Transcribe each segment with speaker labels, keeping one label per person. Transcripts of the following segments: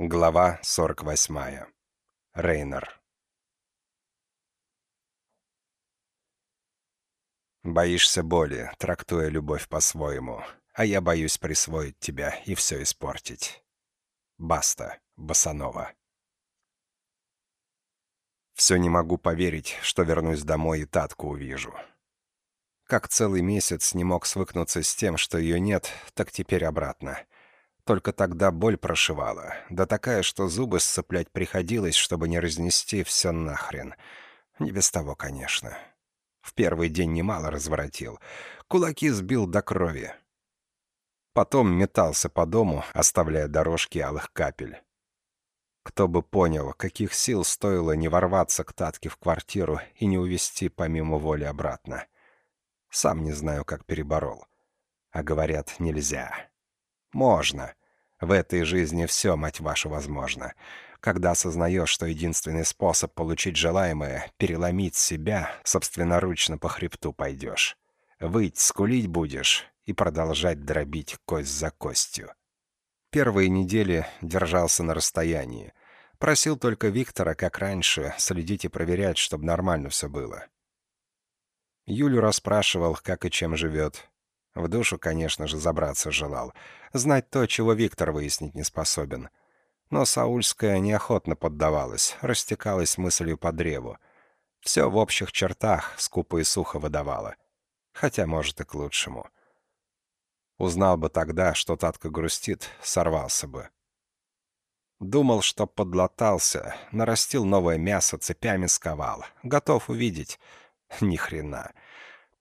Speaker 1: Глава 48. Рейнер. Боишься боли, трактуя любовь по-своему, а я боюсь присвоить тебя и все испортить. Баста, Басанова. Все не могу поверить, что вернусь домой и Татку увижу. Как целый месяц не мог свыкнуться с тем, что ее нет, так теперь обратно — только тогда боль прошивала, да такая, что зубы сцеплять приходилось, чтобы не разнести все нахрен. Не без того, конечно. В первый день немало разворотил. Кулаки сбил до крови. Потом метался по дому, оставляя дорожки алых капель. Кто бы понял, каких сил стоило не ворваться к Татке в квартиру и не увести помимо воли обратно. Сам не знаю, как переборол. А говорят, нельзя. Можно. В этой жизни все, мать вашу, возможно. Когда осознаешь, что единственный способ получить желаемое — переломить себя, собственноручно по хребту пойдешь. Выть, скулить будешь и продолжать дробить кость за костью. Первые недели держался на расстоянии. Просил только Виктора, как раньше, следить и проверять, чтобы нормально все было. Юлю расспрашивал, как и чем живет. В душу, конечно же, забраться желал. Знать то, чего Виктор выяснить не способен. Но Саульская неохотно поддавалась, растекалась мыслью по древу. Все в общих чертах скупо и сухо выдавала. Хотя, может, и к лучшему. Узнал бы тогда, что Татка грустит, сорвался бы. Думал, что подлатался, нарастил новое мясо, цепями сковал. Готов увидеть. Ни хрена.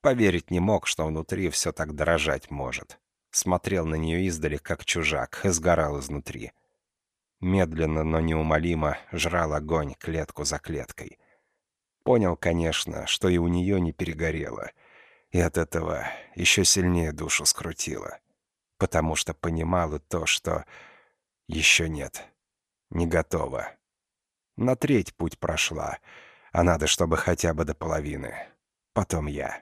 Speaker 1: Поверить не мог, что внутри все так дрожать может. Смотрел на нее издали, как чужак, и сгорал изнутри. Медленно, но неумолимо жрал огонь клетку за клеткой. Понял, конечно, что и у нее не перегорело. И от этого еще сильнее душу скрутило. Потому что понимал и то, что еще нет. Не готова. На треть путь прошла, а надо, чтобы хотя бы до половины. Потом я.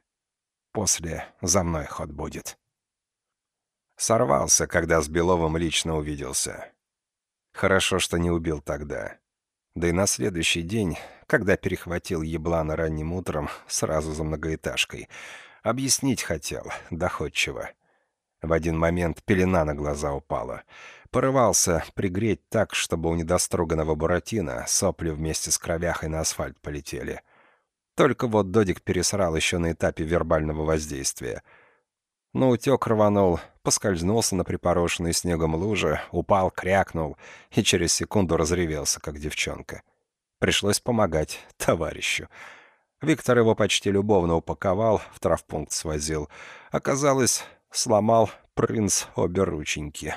Speaker 1: После за мной ход будет. Сорвался, когда с Беловым лично увиделся. Хорошо, что не убил тогда. Да и на следующий день, когда перехватил еблана ранним утром, сразу за многоэтажкой, объяснить хотел, доходчиво. В один момент пелена на глаза упала. Порывался пригреть так, чтобы у недостроганного Буратино сопли вместе с кровяхой на асфальт полетели — только вот Додик пересрал еще на этапе вербального воздействия. Но утек рванул, поскользнулся на припорошенной снегом луже, упал, крякнул и через секунду разревелся, как девчонка. Пришлось помогать товарищу. Виктор его почти любовно упаковал, в травпункт свозил. Оказалось, сломал принц обе рученьки.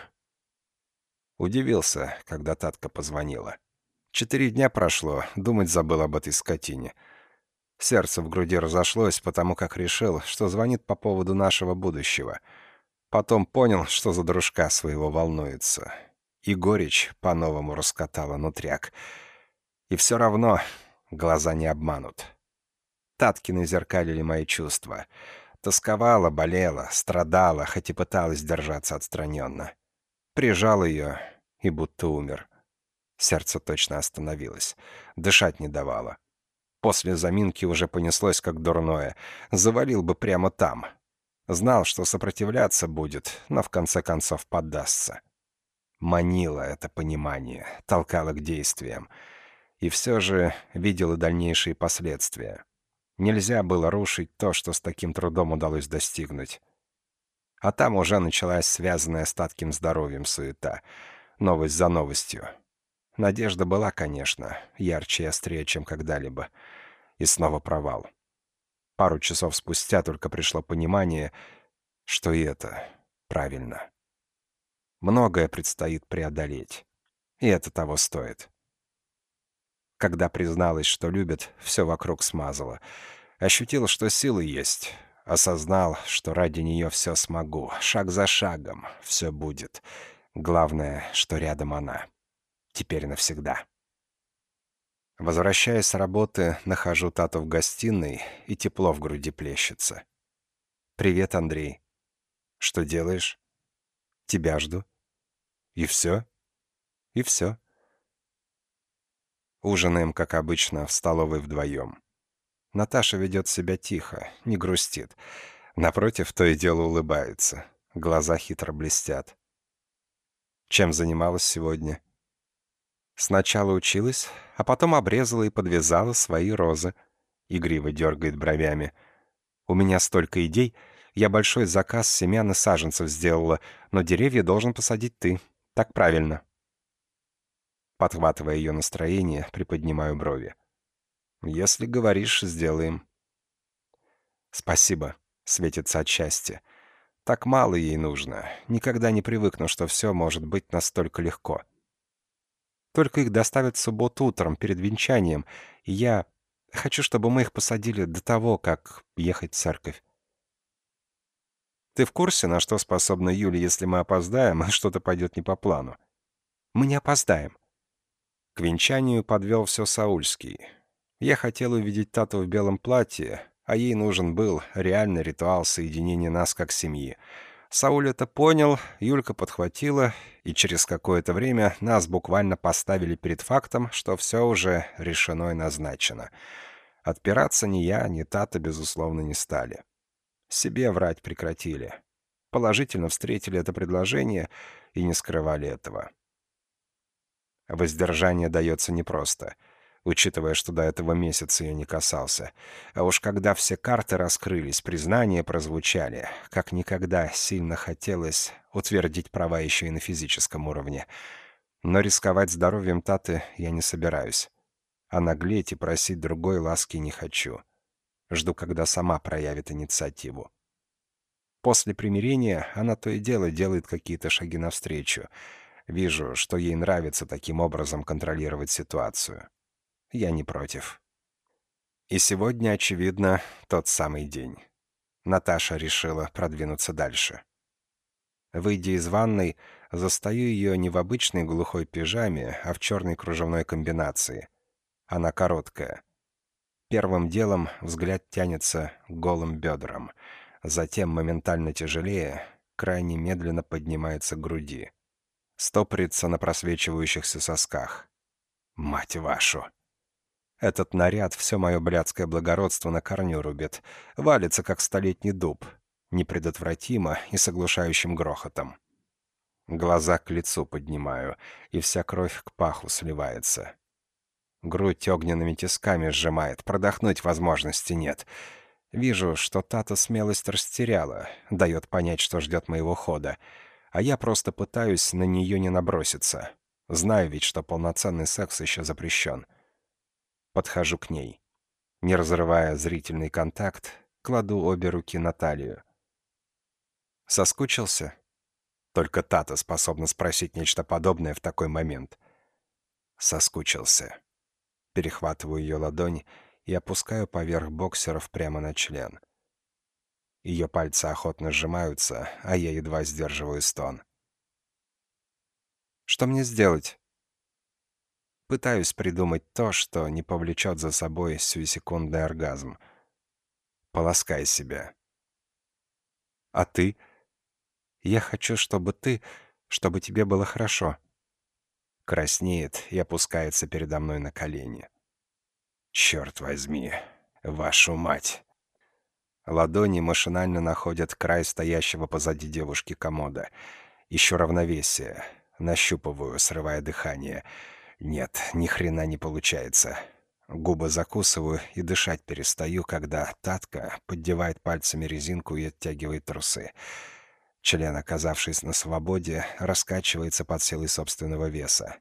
Speaker 1: Удивился, когда Татка позвонила. Четыре дня прошло, думать забыл об этой скотине — Сердце в груди разошлось, потому как решил, что звонит по поводу нашего будущего. Потом понял, что за дружка своего волнуется. И горечь по-новому раскатала нутряк. И все равно глаза не обманут. Таткины зеркалили мои чувства. Тосковала, болела, страдала, хоть и пыталась держаться отстраненно. Прижал ее и будто умер. Сердце точно остановилось. Дышать не давало. После заминки уже понеслось как дурное. Завалил бы прямо там. Знал, что сопротивляться будет, но в конце концов поддастся. Манило это понимание, толкало к действиям. И все же видел и дальнейшие последствия. Нельзя было рушить то, что с таким трудом удалось достигнуть. А там уже началась связанная с татким здоровьем суета. Новость за новостью. Надежда была, конечно, ярче и острее, чем когда-либо. И снова провал. Пару часов спустя только пришло понимание, что и это правильно. Многое предстоит преодолеть. И это того стоит. Когда призналась, что любит, все вокруг смазала. Ощутил, что силы есть. Осознал, что ради нее все смогу. Шаг за шагом. Все будет. Главное, что рядом она теперь навсегда. Возвращаясь с работы, нахожу Тату в гостиной, и тепло в груди плещется. «Привет, Андрей. Что делаешь?» «Тебя жду». «И все?» «И все». Ужинаем, как обычно, в столовой вдвоем. Наташа ведет себя тихо, не грустит. Напротив, то и дело улыбается. Глаза хитро блестят. Чем занималась сегодня? Сначала училась, а потом обрезала и подвязала свои розы. Игриво дергает бровями. У меня столько идей. Я большой заказ семян и саженцев сделала, но деревья должен посадить ты. Так правильно. Подхватывая ее настроение, приподнимаю брови. «Если говоришь, сделаем». «Спасибо», — светится от счастья. «Так мало ей нужно. Никогда не привыкну, что все может быть настолько легко». Только их доставят в субботу утром, перед венчанием, и я хочу, чтобы мы их посадили до того, как ехать в церковь. Ты в курсе, на что способна Юля, если мы опоздаем, и что-то пойдет не по плану? Мы не опоздаем. К венчанию подвел все Саульский. Я хотел увидеть Тату в белом платье, а ей нужен был реальный ритуал соединения нас как семьи. Сауль это понял, Юлька подхватила, и через какое-то время нас буквально поставили перед фактом, что все уже решено и назначено. Отпираться ни я, ни Тата, безусловно, не стали. Себе врать прекратили. Положительно встретили это предложение и не скрывали этого. Воздержание дается непросто, учитывая, что до этого месяца я не касался. А уж когда все карты раскрылись, признания прозвучали, как никогда сильно хотелось утвердить права еще и на физическом уровне. Но рисковать здоровьем Таты я не собираюсь. А наглеть и просить другой ласки не хочу. Жду, когда сама проявит инициативу. После примирения она то и дело делает какие-то шаги навстречу — Вижу, что ей нравится таким образом контролировать ситуацию. Я не против. И сегодня, очевидно, тот самый день. Наташа решила продвинуться дальше. Выйдя из ванной, застаю ее не в обычной глухой пижаме, а в черной кружевной комбинации. Она короткая. Первым делом взгляд тянется голым бедрам. Затем, моментально тяжелее, крайне медленно поднимается к груди стопорится на просвечивающихся сосках. Мать вашу! Этот наряд все мое блядское благородство на корню рубит, валится, как столетний дуб, непредотвратимо и с оглушающим грохотом. Глаза к лицу поднимаю, и вся кровь к паху сливается. Грудь огненными тисками сжимает, продохнуть возможности нет. Вижу, что Тата смелость растеряла, дает понять, что ждет моего хода — а я просто пытаюсь на нее не наброситься. Знаю ведь, что полноценный секс еще запрещен. Подхожу к ней. Не разрывая зрительный контакт, кладу обе руки на талию. Соскучился? Только Тата способна спросить нечто подобное в такой момент. Соскучился. Перехватываю ее ладонь и опускаю поверх боксеров прямо на член. Ее пальцы охотно сжимаются, а я едва сдерживаю стон. Что мне сделать? Пытаюсь придумать то, что не повлечет за собой сиюсекундный оргазм. Полоскай себя. А ты? Я хочу, чтобы ты, чтобы тебе было хорошо. Краснеет и опускается передо мной на колени. Черт возьми, вашу мать. Ладони машинально находят край стоящего позади девушки комода. Еще равновесие. Нащупываю, срывая дыхание. Нет, ни хрена не получается. Губы закусываю и дышать перестаю, когда Татка поддевает пальцами резинку и оттягивает трусы. Член, оказавшись на свободе, раскачивается под силой собственного веса.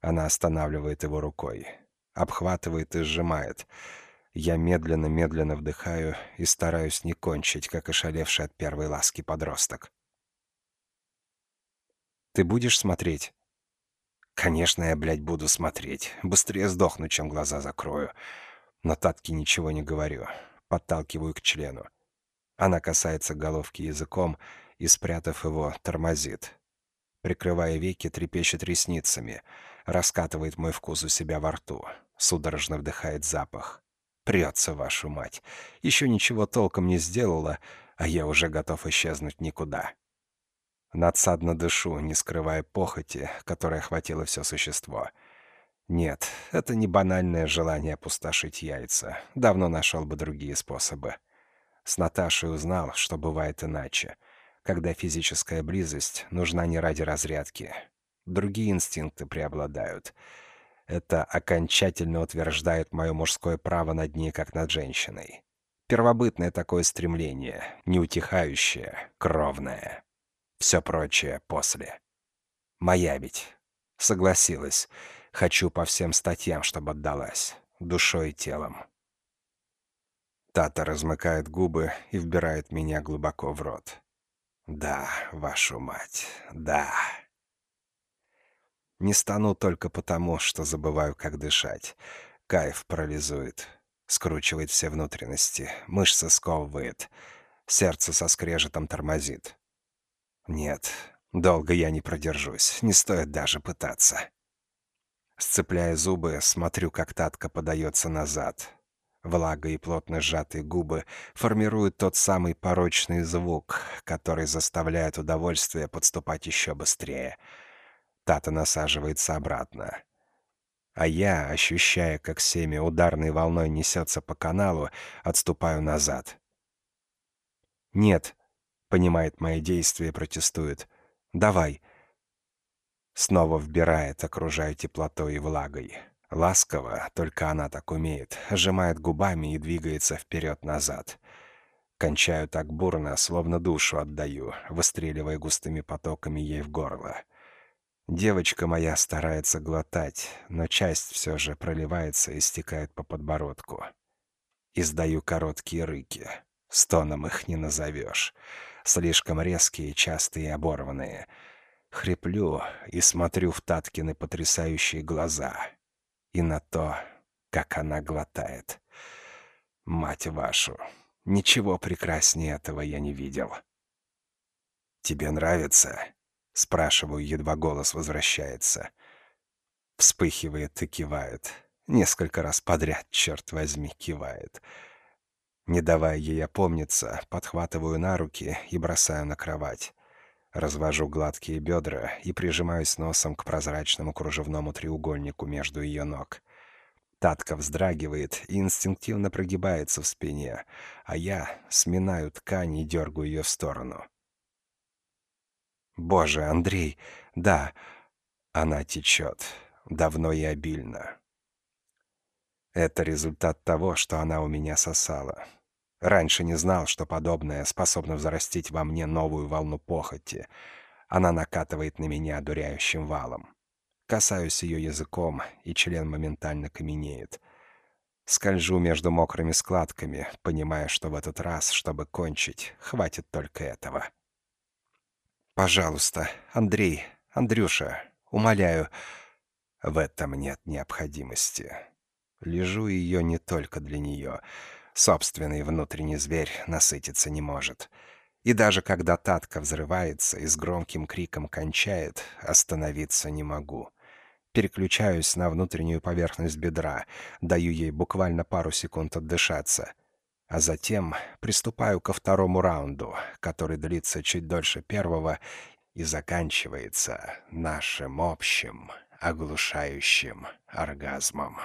Speaker 1: Она останавливает его рукой. Обхватывает и сжимает. Я медленно-медленно вдыхаю и стараюсь не кончить, как ошалевший от первой ласки подросток. «Ты будешь смотреть?» «Конечно, я, блядь, буду смотреть. Быстрее сдохну, чем глаза закрою. Но Татке ничего не говорю. Подталкиваю к члену. Она касается головки языком и, спрятав его, тормозит. Прикрывая веки, трепещет ресницами. Раскатывает мой вкус у себя во рту. Судорожно вдыхает запах. Прется, вашу мать. Еще ничего толком не сделала, а я уже готов исчезнуть никуда. Надсадно дышу, не скрывая похоти, которая охватила все существо. Нет, это не банальное желание опустошить яйца. Давно нашел бы другие способы. С Наташей узнал, что бывает иначе. Когда физическая близость нужна не ради разрядки. Другие инстинкты преобладают. Это окончательно утверждает мое мужское право над ней, как над женщиной. Первобытное такое стремление, неутихающее, кровное. Все прочее после. Моя ведь. Согласилась. Хочу по всем статьям, чтобы отдалась. Душой и телом. Тата размыкает губы и вбирает меня глубоко в рот. Да, вашу мать, да. Не стану только потому, что забываю, как дышать. Кайф парализует, скручивает все внутренности, мышцы сковывает, сердце со скрежетом тормозит. Нет, долго я не продержусь, не стоит даже пытаться. Сцепляя зубы, смотрю, как Татка подается назад. Влага и плотно сжатые губы формируют тот самый порочный звук, который заставляет удовольствие подступать еще быстрее. Тата насаживается обратно. А я, ощущая, как семя ударной волной несется по каналу, отступаю назад. «Нет», — понимает мои действия и протестует. «Давай, Снова вбирает, окружая теплотой и влагой. Ласково, только она так умеет, сжимает губами и двигается вперед-назад. Кончаю так бурно, словно душу отдаю, выстреливая густыми потоками ей в горло. Девочка моя старается глотать, но часть все же проливается и стекает по подбородку. Издаю короткие рыки. Стоном их не назовешь. Слишком резкие, частые и оборванные — Хриплю и смотрю в Таткины потрясающие глаза. И на то, как она глотает. Мать вашу, ничего прекраснее этого я не видел. «Тебе нравится?» — спрашиваю, едва голос возвращается. Вспыхивает и кивает. Несколько раз подряд, черт возьми, кивает. Не давая ей опомниться, подхватываю на руки и бросаю на кровать. Развожу гладкие бедра и прижимаюсь носом к прозрачному кружевному треугольнику между ее ног. Татка вздрагивает и инстинктивно прогибается в спине, а я сминаю ткань и дергаю ее в сторону. «Боже, Андрей, да, она течет, давно и обильно». Это результат того, что она у меня сосала. Раньше не знал, что подобное способно взрастить во мне новую волну похоти. Она накатывает на меня одуряющим валом. Касаюсь ее языком, и член моментально каменеет. Скольжу между мокрыми складками, понимая, что в этот раз, чтобы кончить, хватит только этого. «Пожалуйста, Андрей, Андрюша, умоляю». В этом нет необходимости. Лежу ее не только для нее — Собственный внутренний зверь насытиться не может. И даже когда Татка взрывается и с громким криком кончает, остановиться не могу. Переключаюсь на внутреннюю поверхность бедра, даю ей буквально пару секунд отдышаться. А затем приступаю ко второму раунду, который длится чуть дольше первого и заканчивается нашим общим, оглушающим оргазмом.